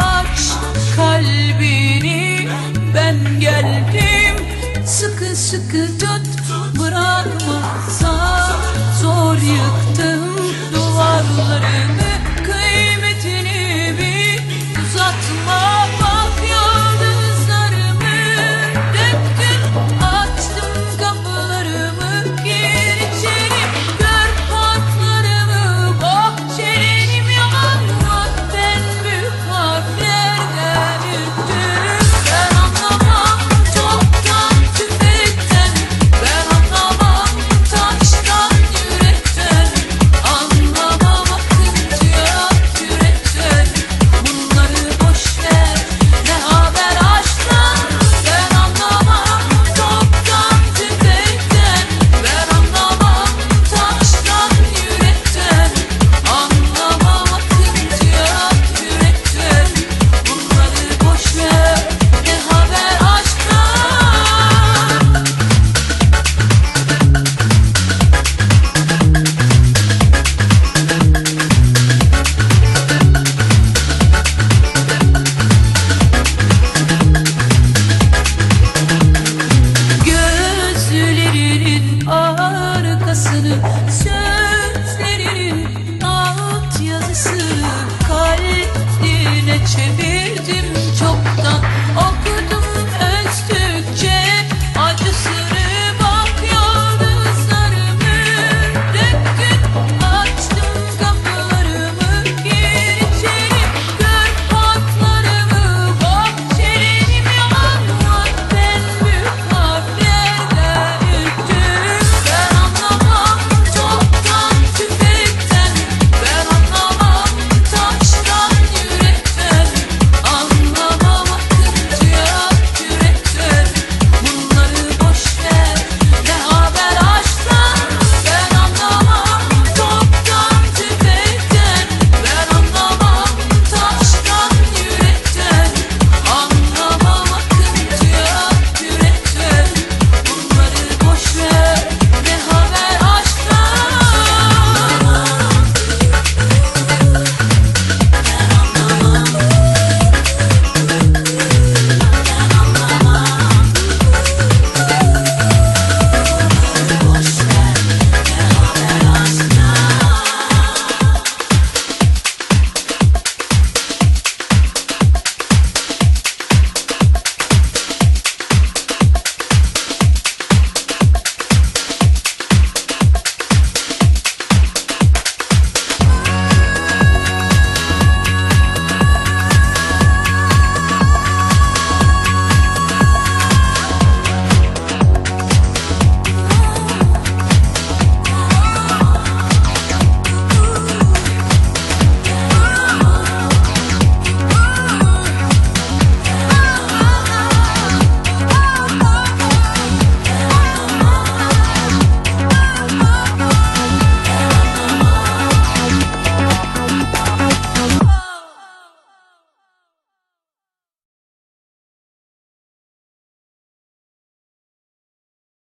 Aç kalbini. Ben geldim. Sıkı sıkı tut. Bırakma. Zor yıktım duvarları.